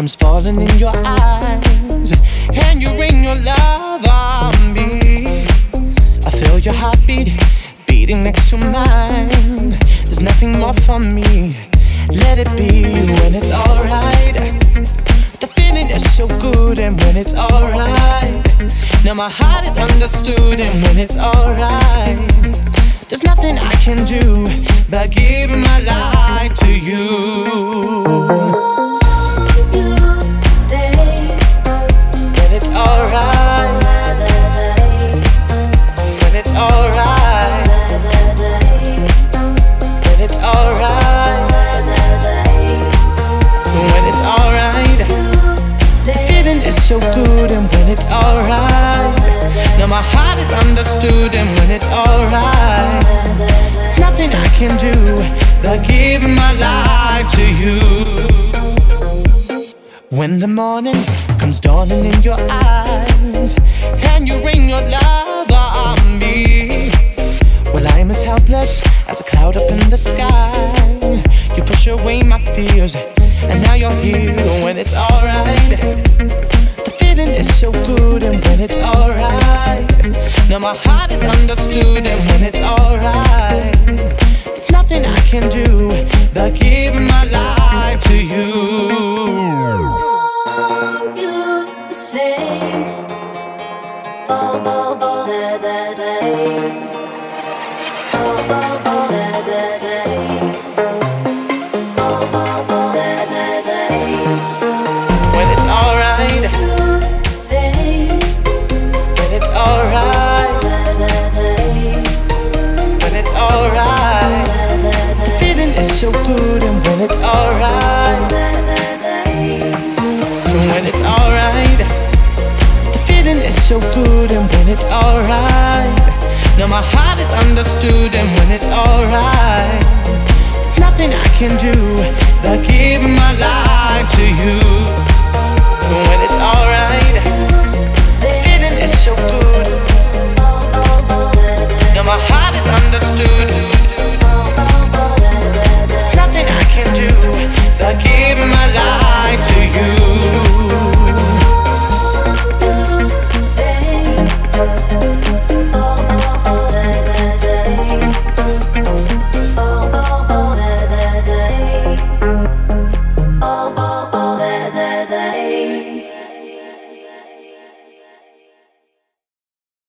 comes falling in your eyes, and you rain your love on me. I feel your heartbeat beating next to mine. There's nothing more for me. Let it be when it's alright. The feeling is so good, and when it's alright. Now my heart is understood, and when it's alright. There's nothing I can do but give my life to you. Understood when it's alright. There's nothing I can do but give my life to you. When the morning comes dawning in your eyes and you ring your love on me. Well, I'm as helpless as a cloud up in the sky. You push away my fears, and now you're here when it's alright The feeling is so good my heart is understood and when it's alright. It's nothing I can do but give my life to you. So good and when it's alright. When it's alright. The feeling is so good and when it's alright. Now my heart is understood and when it's alright. There's nothing I can do but give my life